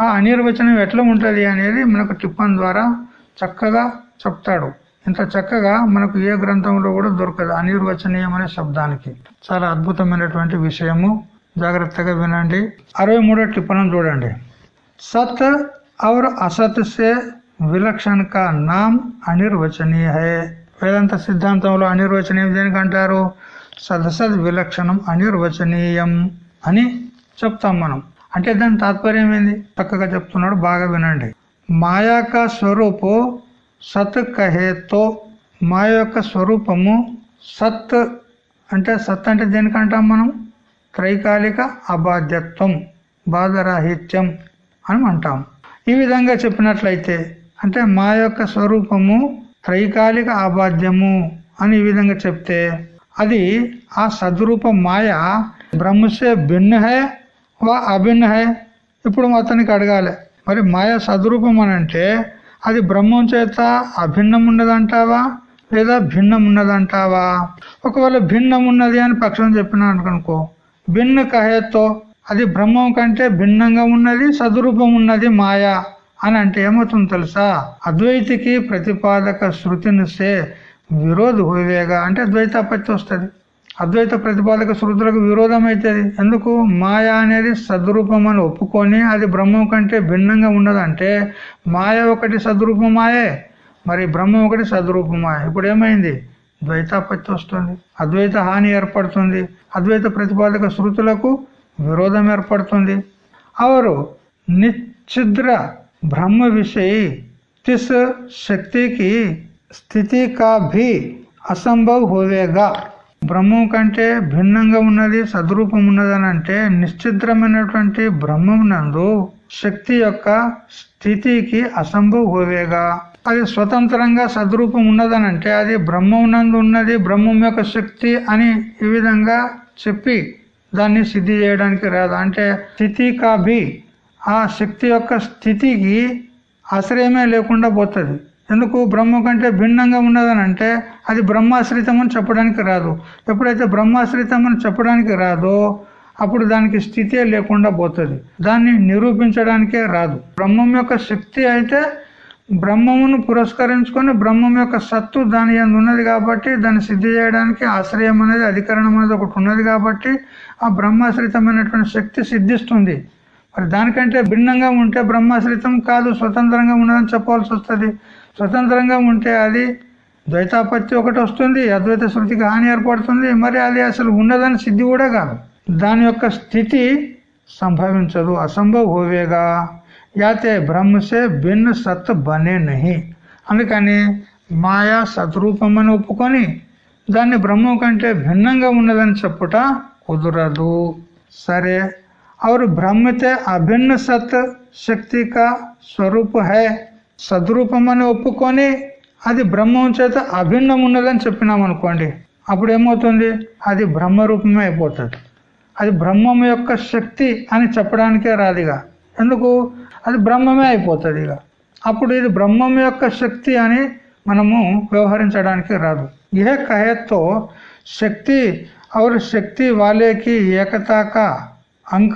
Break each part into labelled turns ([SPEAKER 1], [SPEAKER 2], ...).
[SPEAKER 1] ఆ అనిర్వచనం ఎట్లా ఉంటుంది అనేది మనకు టిప్పన్ ద్వారా చక్కగా చెప్తాడు. ఇంత చక్కగా మనకు ఏ గ్రంథంలో కూడా దొరకదు అనిర్వచనీయం అనే శబ్దానికి. చాలా అద్భుతమైనటువంటి విషయము. జాగ్రత్తగా వినండి. అరవై మూడో టిప్పణం చూడండి. సత్ అవర్ అసత్ సే విలక్షణ కా నామ్ అనిర్వచనీయ. హే వేదాంత సిద్ధాంతంలో అనిర్వచనీయం దేనికంటారు? సదసద్ విలక్షణం అనిర్వచనీయం అని చెప్తాం మనం. అంటే దాని తాత్పర్యం ఏంది? చక్కగా చెప్తున్నాడు బాగా వినండి. మాయాక స్వరూపు సత్ కహేతో. మా యొక్క స్వరూపము సత్ అంటే సత్ అంటే దేనికంటాం మనం? త్రైకాలిక అబాధ్యత్వం బాధరాహిత్యం అని అంటాం. ఈ విధంగా చెప్పినట్లయితే అంటే మా యొక్క స్వరూపము త్రైకాలిక అబాధ్యము అని ఈ విధంగా చెప్తే అది ఆ సద్రూప మాయ బ్రహ్మసే భిన్న హే వా అభిన్నహే ఇప్పుడు అతనికి అడగాలి. మరి మాయ సద్రూపం అని అంటే అది బ్రహ్మం చేత అభిన్నం ఉన్నదంటావా లేదా భిన్నం ఉన్నదంటావా ఒకవేళ భిన్నం ఉన్నది అని పక్షం చెప్పినాను అనుకో భిన్న కహేతో అది బ్రహ్మం కంటే భిన్నంగా ఉన్నది సదురూపం ఉన్నది మాయా అని అంటే ఏమవుతుంది తెలుసా? అద్వైతికి ప్రతిపాదక శృతినిస్తే విరోధ హోవేగా అంటే ద్వైతాపత్తి వస్తుంది. అద్వైత ప్రతిపాదక శృతులకు విరోధం అవుతుంది ఎందుకు? మాయ అనేది సద్రూపం అని ఒప్పుకొని అది బ్రహ్మం కంటే భిన్నంగా ఉన్నదంటే మాయ ఒకటి సద్రూపమాయే. మరి బ్రహ్మం ఒకటి సద్రూపమాయ. ఇప్పుడు ఏమైంది? ద్వైతాపత్తి వస్తుంది. అద్వైత హాని ఏర్పడుతుంది. అద్వైత ప్రతిపాదక శృతులకు విరోధం ఏర్పడుతుంది. అవరు నిశ్చిద్ర బ్రహ్మ విషయ తిస్ శక్తికి స్థితి కా భీ అసంభవ్ హోవేగా బ్రహ్మం కంటే భిన్నంగా ఉన్నది సద్రూపం ఉన్నదని అంటే నిశ్చిద్రమైనటువంటి బ్రహ్మం నందు శక్తి యొక్క స్థితికి అసంభవ్ హోవేగా అది స్వతంత్రంగా సద్రూపం ఉన్నదని అంటే అది బ్రహ్మం నందు ఉన్నది బ్రహ్మం యొక్క శక్తి అని ఈ విధంగా చెప్పి దాన్ని సిద్ధి చేయడానికి రాదు? అంటే స్థితి కాభి ఆ శక్తి యొక్క స్థితికి ఆశ్రయమే లేకుండా పోతుంది. ఎందుకు బ్రహ్మ కంటే భిన్నంగా ఉన్నదని అంటే అది బ్రహ్మాశ్రితం అని చెప్పడానికి రాదు. ఎప్పుడైతే బ్రహ్మాశ్రితం అని చెప్పడానికి రాదో అప్పుడు దానికి స్థితే లేకుండా పోతుంది. దాన్ని నిరూపించడానికే రాదు. బ్రహ్మం యొక్క శక్తి అయితే బ్రహ్మమును పురస్కరించుకొని బ్రహ్మం యొక్క సత్తు దాని ఉన్నది కాబట్టి దాన్ని సిద్ధి చేయడానికి ఆశ్రయం అనేది అధికరణం అనేది ఒకటి ఉన్నది కాబట్టి ఆ బ్రహ్మాశ్రితమైనటువంటి శక్తి సిద్ధిస్తుంది. మరి దానికంటే భిన్నంగా ఉంటే బ్రహ్మాశ్రితం కాదు స్వతంత్రంగా ఉన్నదని చెప్పవలసి వస్తుంది. స్వతంత్రంగా ఉంటే అది ద్వైతాపత్తి ఒకటి వస్తుంది అద్వైత శృతికి హాని ఏర్పడుతుంది మరి అది అసలు ఉన్నదని సిద్ధి కూడా కాదు. దాని యొక్క స్థితి సంభవించదు అసంభవ హోవేగా. యాతే బ్రహ్మసే భిన్న సత్ బనే నహి. అందుకని మాయా సద్రూపమని ఒప్పుకొని దాన్ని బ్రహ్మం కంటే భిన్నంగా ఉన్నదని చెప్పుట కుదరదు. సరే और బ్రహ్మతే అభిన్న సత్ శక్తి కా స్వరూప హై. సద్రూపమని ఒప్పుకొని అది బ్రహ్మం చేత అభిన్నం ఉన్నదని చెప్పినాం అనుకోండి అప్పుడు ఏమవుతుంది అది బ్రహ్మరూపమే అయిపోతుంది అది బ్రహ్మం యొక్క శక్తి అని చెప్పడానికే రాదిగా ఎందుకు అది బ్రహ్మమే అయిపోతుంది ఇక అప్పుడు ఇది బ్రహ్మం యొక్క శక్తి అని మనము వ్యవహరించడానికి రాదు ఏ కహతో శక్తి और శక్తి వాలేకి ఏకతా కా अंक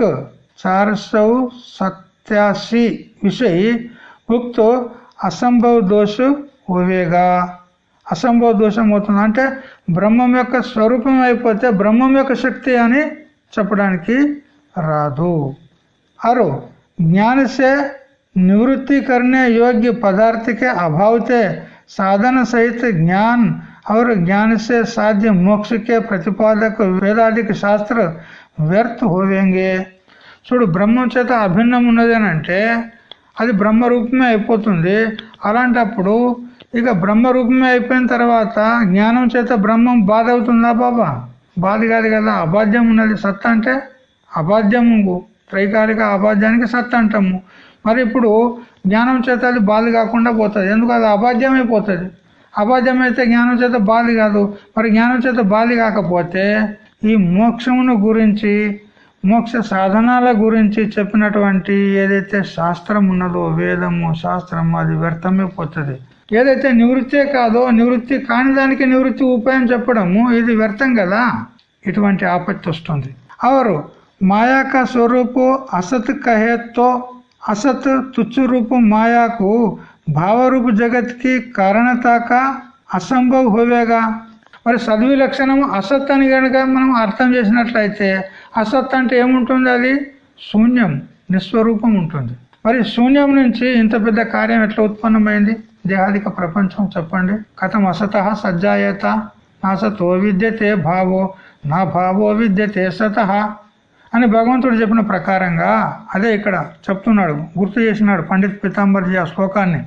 [SPEAKER 1] चार सौ सत्यासी विषय उक्त అసంభవ దోష ఓవేగా అసంభవ దోషం అవుతుంది అంటే బ్రహ్మం యొక్క స్వరూపం అయిపోతే బ్రహ్మం యొక్క శక్తి అని చెప్పడానికి రాదు అరు ज्ञान से निवृत्ति करने योग्य पदार्थ के अभाव से साधन सहित ज्ञान और ज्ञान से साध्य मोक्ष के प्रतिपादक वेदाधिक शास्त्र వ్యర్థ హోవేంగే చూడు బ్రహ్మం చేత అభిన్నం ఉన్నది అంటే అది బ్రహ్మ రూపమే అయిపోతుంది. అలాంటప్పుడు ఇక బ్రహ్మ రూపమే అయిపోయిన తర్వాత జ్ఞానం చేత బ్రహ్మం బాధ అవుతుందా బాబా? బాధ కాదు కదా అబాధ్యం ఉన్నది సత్ అంటే అబాధ్యము త్రైకాలిక అబాధ్యానికి సత్ అంటాము. మరి ఇప్పుడు జ్ఞానం చేత అది బాధ కాకుండా పోతుంది. ఎందుకు? అది అబాధ్యం అయిపోతుంది అబాధ్యం అయితే జ్ఞానం చేత బాధ కాదు. మరి జ్ఞానం చేత బాధ కాకపోతే ఈ మోక్షమును గురించి మోక్ష సాధనాల గురించి చెప్పినటువంటి ఏదైతే శాస్త్రం ఉన్నదో వేదము శాస్త్రము అది వ్యర్థమే పోతుంది ఏదైతే నివృత్తే కాదో నివృత్తి కాని దానికి నివృత్తి ఉపాయం చెప్పడము ఇది వ్యర్థం కదా? ఇటువంటి ఆపత్తి వస్తుంది. అవరు మాయాక స్వరూపు అసత్ కహేత్తో అసత్ తుచ్చు రూపు మాయాకు భావరూపు జగత్కి కారణతాక అసంభవ్ హోవేగా? మరి సద్వి లక్షణము అసత్ అని కనుక మనం అర్థం చేసినట్లయితే అసత్ అంటే ఏముంటుంది అది? శూన్యం నిస్వరూపం ఉంటుంది. మరి శూన్యం నుంచి ఇంత పెద్ద కార్యం ఎట్లా ఉత్పన్నమైంది? దేహాదిక ప్రపంచం చెప్పండి. కథం అసత సజ్జాయత నా సతో విద్యతే భావో నా భావో విద్యతే సత అని భగవంతుడు చెప్పిన ప్రకారంగా అదే ఇక్కడ చెప్తున్నాడు గుర్తు చేసినాడు పండిత్ పీతాంబర్జీ ఆ శ్లోకాన్ని.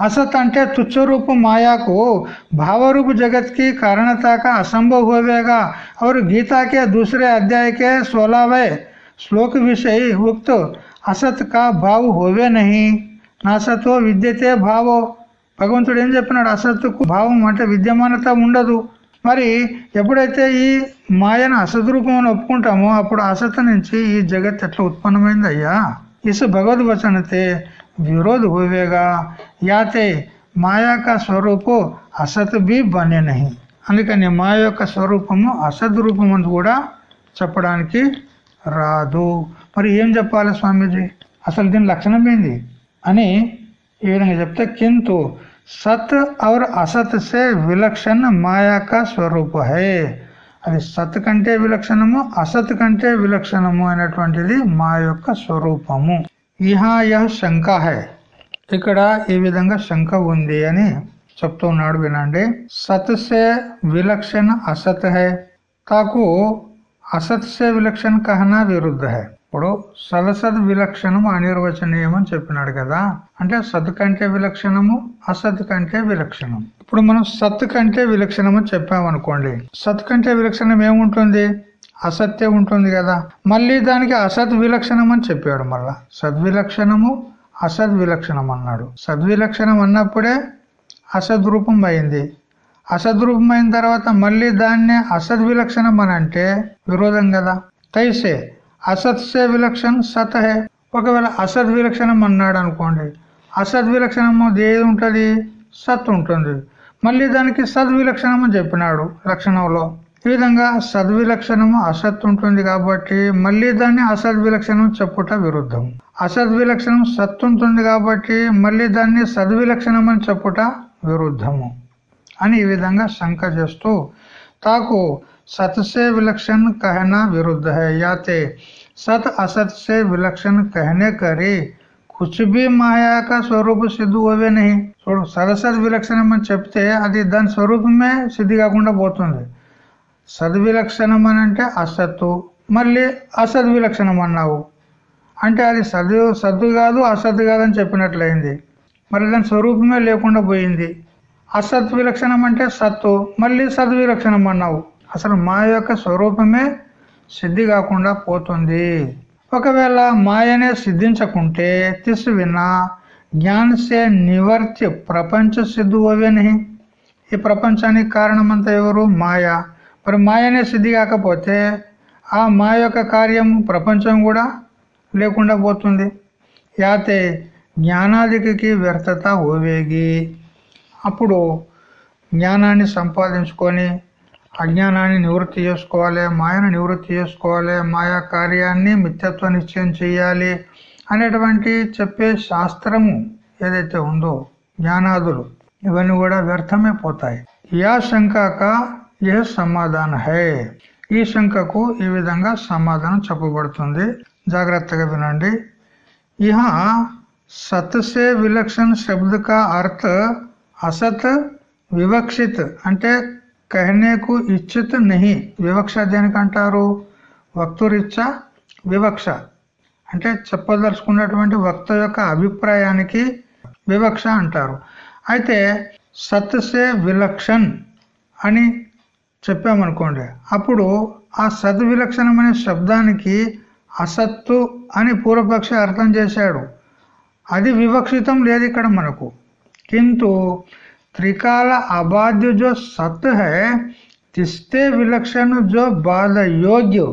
[SPEAKER 1] असत అంటే तुच्छ रूप माया को भाव रूप जगत की कारणता का असंभव होवेगा और गीता के दूसरे अध्याय के सोलहवें श्लोक विषय उक्त असत का भाव होवे नहीं నాసత్వ విద్యతే భావో భగవంతుడు ఏం చెప్పినాడు అసత్తుకు భావం అంటే విద్యమానత ఉండదు మరి ఎప్పుడైతే ఈ మాయను అసద్రూపం అని ఒప్పుకుంటామో అప్పుడు అసత్ నుంచి ఈ జగత్ ఎట్లా ఉత్పన్నమైంది అయ్యా ఇసు భగవద్వచనతే विरोध होवेगा యాతే మాయాక స్వరూపు అసత్ బి బనే నహి అందుకని మాయ యొక్క స్వరూపము అసద్ రూపం అని కూడా చెప్పడానికి రాదు మరి ఏం చెప్పాలి స్వామీజీ అసలు దీని లక్షణం ఏంది అని ఈ విధంగా చెప్తే కింటు సత్ और అసత్ సే విలక్షణ మాయా కా స్వరూప హే అది సత్ కంటే విలక్షణము అసత్ కంటే విలక్షణము అనేటువంటిది మా యొక్క స్వరూపము ఇహా యహ శంక హై. ఇక్కడ ఈ విధంగా శంక ఉంది అని చెప్తున్నాడు వినండి. సత్సే విలక్షణ అసత్ హై. తాకు అసత్సే విలక్షణ కహనా విరుద్ధ హై. ఇప్పుడు సదసద్ విలక్షణము అనిర్వచనీయం అని చెప్పినాడు కదా. అంటే సత్ కంటే విలక్షణము అసత్ కంటే విలక్షణం. ఇప్పుడు మనం సత్ కంటే విలక్షణము చెప్పామనుకోండి. సత్ కంటే విలక్షణం ఏముంటుంది? అసత్యం ఉంటుంది కదా. మళ్ళీ దానికి అసత్ విలక్షణం అని చెప్పాడు మళ్ళా. సద్విలక్షణము అసద్ విలక్షణం అన్నాడు. సద్విలక్షణం అన్నప్పుడే అసద్రూపం అయింది. అసద్రూపం అయిన తర్వాత మళ్ళీ దాన్నే అసద్ విలక్షణం అని అంటే విరోధం కదా. తైసే అసత్సే విలక్షణం సతహే. సత్ హే ఒకవేళ అసద్ విలక్షణం అన్నాడు అనుకోండి అసద్ విలక్షణము ఏది ఉంటుంది? సత్ ఉంటుంది. మళ్ళీ దానికి సద్విలక్షణం అని చెప్పినాడు లక్షణంలో ఈ విధంగా సద్విలక్షణము అసత్ ఉంటుంది కాబట్టి మళ్ళీ దాన్ని అసద్విలక్షణం చెప్పుట విరుద్ధం అసద్విలక్షణం సత్ ఉంటుంది కాబట్టి మళ్ళీ దాన్ని సద్విలక్షణం అని చెప్పుట విరుద్ధము అని ఈ విధంగా శంక చేస్తూ తాకు सत से विलक्षण कहना विरुद्ध है याते सत असत से विलक्षण कहने करे కుచ్ బి మాయా కా స్వరూప సిద్ధు అవే నహి చూడు సదసద్ విలక్షణం అని చెప్తే అది దాని స్వరూపమే సిద్ధి కాకుండా పోతుంది సద్విలక్షణం అని అంటే అసత్తు మళ్ళీ అసద్విలక్షణం అన్నావు అంటే అది సద్దు సద్దు కాదు అసత్తు కాదని చెప్పినట్లయింది. మరి దాని స్వరూపమే లేకుండా పోయింది. అసత్ విలక్షణం అంటే సత్తు మళ్ళీ సద్విలక్షణం అన్నావు అసలు మాయ యొక్క స్వరూపమే సిద్ధి కాకుండా పోతుంది. ఒకవేళ మాయనే సిద్ధించకుంటే తిసు విన్నా జ్ఞాన్ సే నివర్త్య ప్రపంచ సిద్ధు అవేని ఈ ప్రపంచానికి కారణమంతా ఎవరు? మాయ. మరి మాయనే సిద్ధి కాకపోతే ఆ మాయ యొక్క కార్యము ప్రపంచం కూడా లేకుండా పోతుంది. యాతే జ్ఞానాదికి వ్యర్థత ఓవేగి. అప్పుడు జ్ఞానాన్ని సంపాదించుకొని అజ్ఞానాన్ని నివృత్తి చేసుకోవాలి మాయను నివృత్తి చేసుకోవాలి మాయా కార్యాన్ని మిథ్యత్వ నిశ్చయం చేయాలి అనేటువంటి చెప్పే శాస్త్రము ఏదైతే ఉందో జ్ఞానాదులు ఇవన్నీ కూడా వ్యర్థమే పోతాయి. యా శంకాక ఏ సమాధాన? హే. ఈ శంకకు ఈ విధంగా సమాధానం చెప్పబడుతుంది. జాగ్రత్తగా వినండి. ఇహ సత్సే విలక్షణ శబ్దక అర్థ అసత్ వివక్షిత్ అంటే కహనేకు ఇచ్చిత్ నహి. వివక్ష దేనికంటారు? వక్తురిచ్చ వివక్ష. అంటే చెప్పదలుచుకున్నటువంటి వక్త యొక్క అభిప్రాయానికి వివక్ష అంటారు. అయితే సత్సే విలక్షణ్ అని చెప్పామనుకోండి అప్పుడు ఆ సద్విలక్షణం అనే శబ్దానికి అసత్తు అని పూర్వపక్షి అర్థం చేశాడు అది వివక్షితం లేదు ఇక్కడ మనకు కింటు त्रिकाल अबाध्य जो सत्य है तिस्ते विलक्षण जो बाध योग्य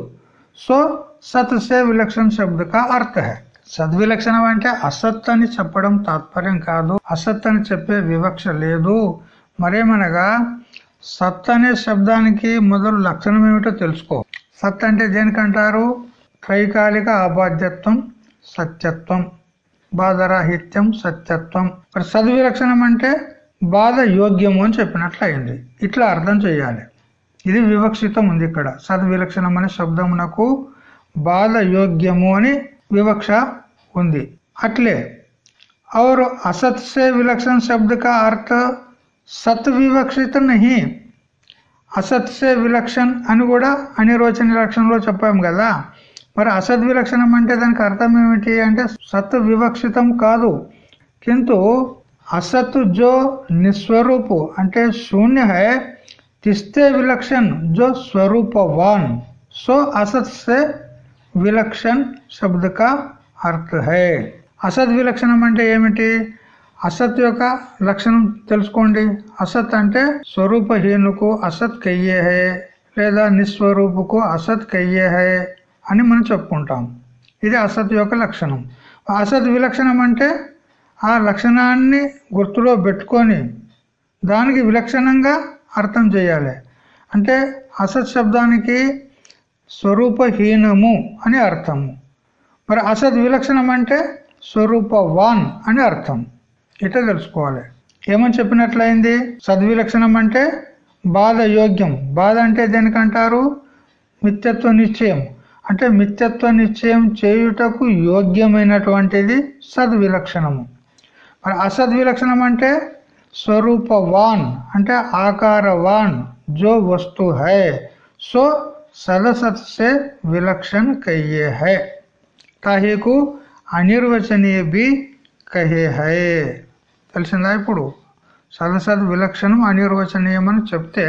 [SPEAKER 1] సో సత్ సే విలక్షణ శబ్ద కా అర్థ హై సద్విలక్షణం అంటే అసత్ అని చెప్పడం తాత్పర్యం కాదు అసత్ అని చెప్పే వివక్ష లేదు మరేమనగా సత్ అనే శబ్దానికి మొదలు లక్షణం ఏమిటో తెలుసుకో సత్ అంటే దేనికంటారు త్రైకాలిక అబాధ్యత్వం సత్యత్వం బాధరాహిత్యం సత్యత్వం మరి సద్విలక్షణం అంటే బాధ యోగ్యము అని చెప్పినట్లు అయింది ఇట్లా అర్థం చేయాలి ఇది వివక్షితం ఉంది ఇక్కడ సద్విలక్షణం అనే శబ్దమునకు బాధ యోగ్యము అని వివక్ష ఉంది అట్లే और असत से विलक्षण शब्द का अर्थ सत विवक्षित नहीं అసత్ సే విలక్షణ్ అని కూడా అనిర్వచన లక్షణంలో చెప్పాం కదా మరి అసత్ విలక్షణం అంటే దానికి అర్థం ఏమిటి అంటే సత్ వివక్షితం కాదు కింటు असत जो निस्वरूप అంటే शून्य है तिस्ते विलक्षण जो स्वरूपवान सो असत से విలక్షణ్ శబ్ద కా అర్థ హై అసత్ విలక్షణం అంటే ఏమిటి అసత్ యొక్క లక్షణం తెలుసుకోండి. అసత్ అంటే స్వరూపహీనుకు అసత్ కయ్యే హే లేదా నిస్వరూపుకు అసత్ కయ్యే హే అని మనం చెప్పుకుంటాం. ఇది అసత్ యొక్క లక్షణం. అసత్ విలక్షణం అంటే ఆ లక్షణాన్ని గుర్తులో పెట్టుకొని దానికి విలక్షణంగా అర్థం చేయాలి. అంటే అసత్ శబ్దానికి స్వరూపహీనము అని అర్థము మరి అసత్ విలక్షణం అంటే స్వరూపవాన్ అని అర్థం. ఇట్లా తెలుసుకోవాలి. ఏమని చెప్పినట్లయింది? సద్విలక్షణం అంటే బాధ యోగ్యం. బాధ అంటే దేనికంటారు? మిత్యత్వ నిశ్చయం. అంటే మిత్యత్వ నిశ్చయం చేయుటకు యోగ్యమైనటువంటిది సద్విలక్షణము మరి అసద్విలక్షణం అంటే స్వరూపవాన్ అంటే ఆకారవాన్ జో వస్తు హై. సో సదసత్ సే విలక్షణ కయ్యే హై. తాహీకు అనిర్వచనీయ బి కహే హై. తెలిసిందా ఇప్పుడు? సదసద్ విలక్షణం అనిర్వచనీయమని చెప్తే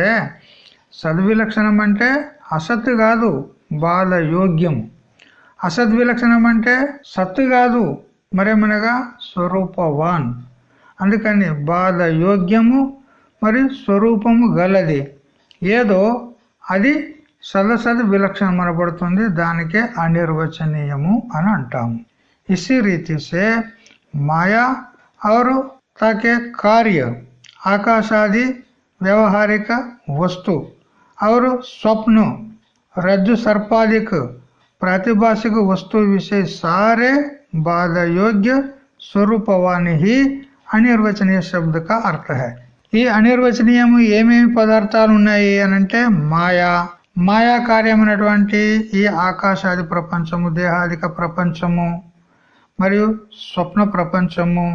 [SPEAKER 1] సద్విలక్షణం అంటే అసత్ కాదు బాల యోగ్యం. అసద్విలక్షణం అంటే సత్తు కాదు మరేమనగా స్వరూపవాన్. అందుకని బాధ యోగ్యము మరి స్వరూపము గలది. ఏదో అది సదసద్ విలక్షణం అనబడుతుంది దానికే అనిర్వచనీయము అని అంటాము. ఇసి రీతి సే మాయా ఆరు ताके कार्य आकाशादि व्यवहारिक वस्तु और स्वप्न रज्जु सर्पादिक प्रातिभाषिक वस्तु विषय सारे बाध योग्य స్వరూపవాణి హి అనిర్వచనీయ శబ్ద కా అర్థ హై ఈ అనిర్వచనీయము ఏమేమి పదార్థాలు ఉన్నాయి అనంటే మాయా మాయా కార్యమైనటువంటి ఈ ఆకాశాది ప్రపంచము దేహాదిక ప్రపంచము మరియు స్వప్న ప్రపంచము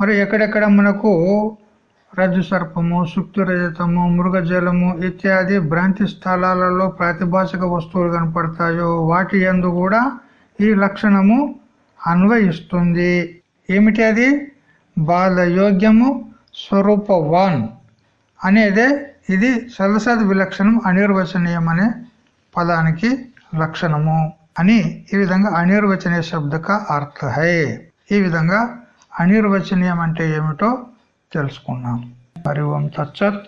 [SPEAKER 1] మరి ఎక్కడెక్కడ మనకు రజ్జు సర్పము సుక్తి రజతము మృగజలము ఇత్యాది భ్రాంతి స్థలాలలో ప్రాతిభాషిక వస్తువులు కనపడతాయో వాటి ఎందు కూడా ఈ లక్షణము అన్వయిస్తుంది. ఏమిటి అది? బాలయోగ్యము స్వరూపవాన్ అనేదే ఇది సదసద్ విలక్షణం అనిర్వచనీయం అనే పదానికి లక్షణము అని ఈ విధంగా అనిర్వచనీయ శబ్దక అర్థ ఈ విధంగా అనిర్వచనీయం అంటే ఏమిటో తెలుసుకున్నాం. హరి ఓం తచ్చత్